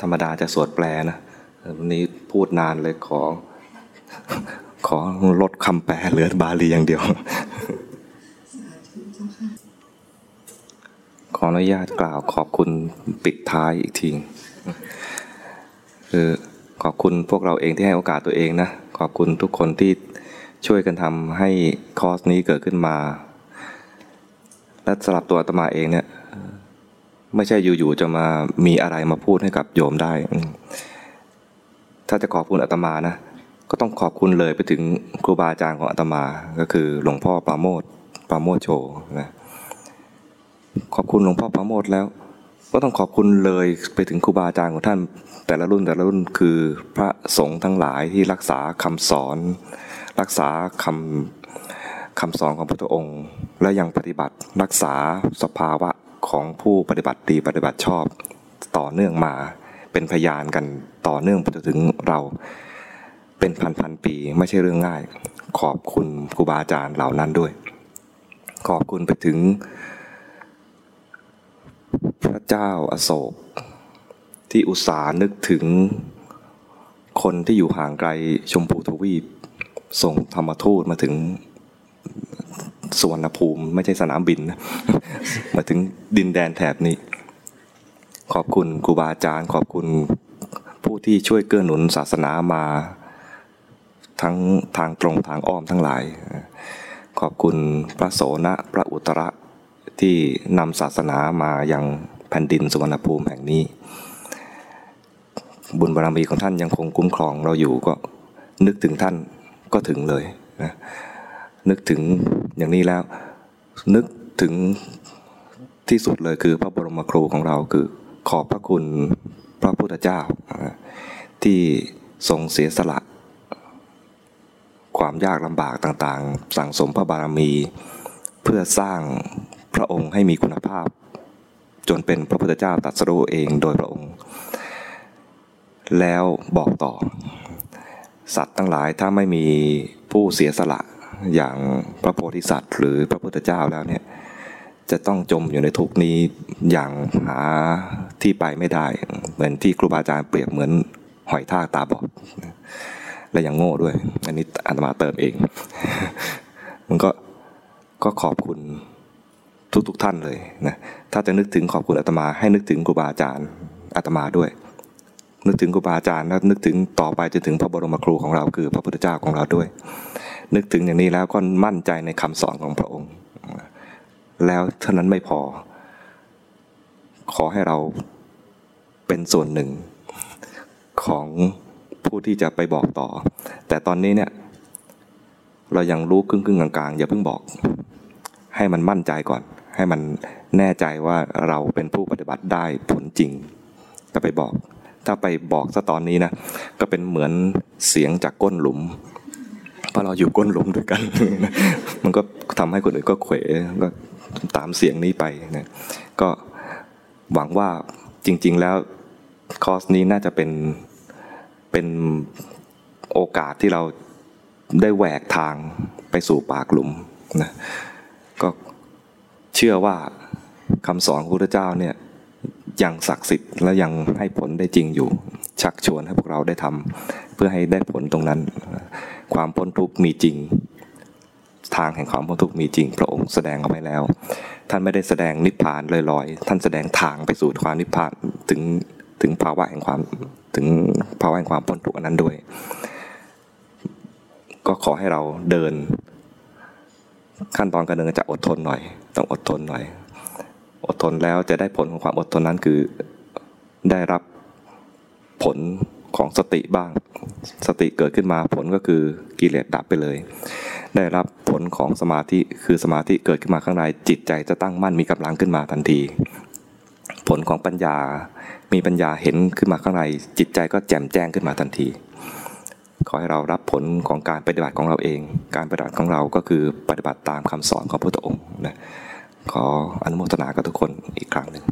ธรรมดาจะสวดแปลนะวันนี้พูดนานเลยขอ ขอลดคำแปลเหลือบาลีอย่างเดียว ขออนุญาตกล่าวขอบคุณปิดท้ายอีกทีคือขอบคุณพวกเราเองที่ให้โอกาสตัวเองนะ ขอบคุณทุกคนที่ช่วยกันทำให้คอร์สนี้เกิดขึ้นมา และสำหรับตัวอาตมาเองเนี่ย ไม่ใช่อยู่ๆจะมามีอะไรมาพูดให้กับโยมได้ ถ้าจะขอบคุณอาตมานะ ก็ต้องขอบคุณเลยไปถึงครูบาอาจารย์ของอาตมา ก็คือหลวงพ่อปราโมทปราโมทโชนะขอบคุณหลวงพ่อปราโมทแล้ว ก็ต้องขอบคุณเลยไปถึงครูบาอาจารย์ของท่าน แต่ละรุ่นแต่ละรุ่นคือพระสงฆ์ทั้งหลายที่รักษาคำสอน รักษาคำคำสอนของพระพุทธองค์ และยังปฏิบัติรักษาสภาวะ ของผู้ปฏิบัติดีปฏิบัติชอบต่อเนื่องมาเป็นพยานกันต่อเนื่องไปจนถึงเราเป็นพันพันปีไม่ใช่เรื่องง่าย ขอบคุณครูบาอาจารย์เหล่านั้นด้วย ขอบคุณไปถึง พระเจ้าอโศก ที่อุตส่าห์นึกถึงคนที่อยู่ห่างไกลชมพูทวีปส่งธรรมทูตมาถึง สวรรณภูมิ ไม่ใช่สนามบินนะมาถึงดินแดนแถบนี้ ขอบคุณครูบาอาจารย์ขอบคุณผู้ที่ช่วยเกื้อหนุนศาสนามา ทั้งทางตรงทางอ้อมทั้งหลาย ขอบคุณพระโสนะพระอุตระที่นำศาสนามายังแผ่นดินสุวรรณภูมิแห่งนี้ บุญบารมีของท่านยังคงคุ้มครองเราอยู่ก็นึกถึงท่านก็ถึงเลยนะนึกถึง อย่างนี้แล้ว นึกถึงที่สุดเลยคือพระบรมครูของเราคือขอบพระคุณพระพุทธเจ้า ที่ทรงเสียสละ ความยากลำบากต่างๆ สั่งสมพระบารมี เพื่อสร้างพระองค์ให้มีคุณภาพ จนเป็นพระพุทธเจ้าตรัสรู้เองโดยพระองค์ แล้วบอกต่อ สัตว์ทั้งหลายถ้าไม่มีผู้เสียสละ อย่างพระโพธิสัตว์ หรือพระพุทธเจ้าแล้วเนี่ยจะต้องจมอยู่ในทุกนี้อย่างหาที่ไปไม่ได้ เหมือนที่ครูบาอาจารย์เปรียบเหมือนหอยทากตาบอดและยังโง่ด้วย อันนี้อาตมาเติมเอง มันก็ก็ขอบคุณทุกๆทท่านเลยนะถ้าจะนึกถึงขอบคุณอาตมาให้นึกถึงครูบาอาจารย์อาตมาด้วย นึกถึงครูบาอาจารย์แล้วนึกถึงต่อไปจะถึงพระบรมครูของเราคือพระพุทธเจ้าของเราด้วย นึกถึงอย่างนี้แล้วก็มั่นใจในคำสอนของพระองค์ แล้วเท่านั้นไม่พอ ขอให้เราเป็นส่วนหนึ่งของผู้ที่จะไปบอกต่อ แต่ตอนนี้เนี่ยเรายังรู้ครึ่งครึ่งกลางๆ อย่าเพิ่งบอก ให้มันมั่นใจก่อน ให้มันแน่ใจว่าเราเป็นผู้ปฏิบัติได้ผลจริงก็ไปบอก ถ้าไปบอกซะตอนนี้นะ ก็เป็นเหมือนเสียงจากก้นหลุม พราะเราอยู่ก้นหลุมด้วยกัน มันก็ทำให้คนอื่นก็เขวก็ตามเสียงนี้ไปนะก็หวังว่าจริง ๆ แล้วคอร์สนี้น่าจะเป็นเป็นโอกาสที่เราได้แหวกทางไปสู่ปากหลุมนะก็เชื่อว่าคำสอนของพระเจ้าเนี่ยยังศักดิ์สิทธิ์และยังให้ผลได้จริงอยู่ ชักชวนให้พวกเราได้ทำเพื่อให้ได้ผลตรงนั้น ความพ้นทุกข์มีจริง ทางแห่งความพ้นทุกข์มีจริง พระองค์แสดงเอาไว้แล้ว ท่านไม่ได้แสดงนิพพานลอยๆ ท่านแสดงทางไปสู่ความนิพพานถึงถึงภาวะแห่งความถึงภาวะแห่งความพ้นทุกข์อันนั้นด้วย ก็ขอให้เราเดิน ขั้นตอนการเดินจะอดทนหน่อย ต้องอดทนหน่อย อดทนแล้วจะได้ผลของความอดทนนั้นคือได้รับผลของสติบ้าง สติเกิดขึ้นมาผลก็คือกิเลสดับไปเลย ได้รับผลของสมาธิคือสมาธิเกิดขึ้นมาข้างในจิตใจจะตั้งมั่นมีกำลังขึ้นมาทันที ผลของปัญญา มีปัญญาเห็นขึ้นมาข้างในจิตใจก็แจ่มแจ้งขึ้นมาทันที ขอให้เรารับผลของการปฏิบัติของเราเอง การปฏิบัติของเราก็คือปฏิบัติตามคำสอนของพระพุทธองค์นะขออนุโมทนากับทุกคนอีกครั้งหนึ่ง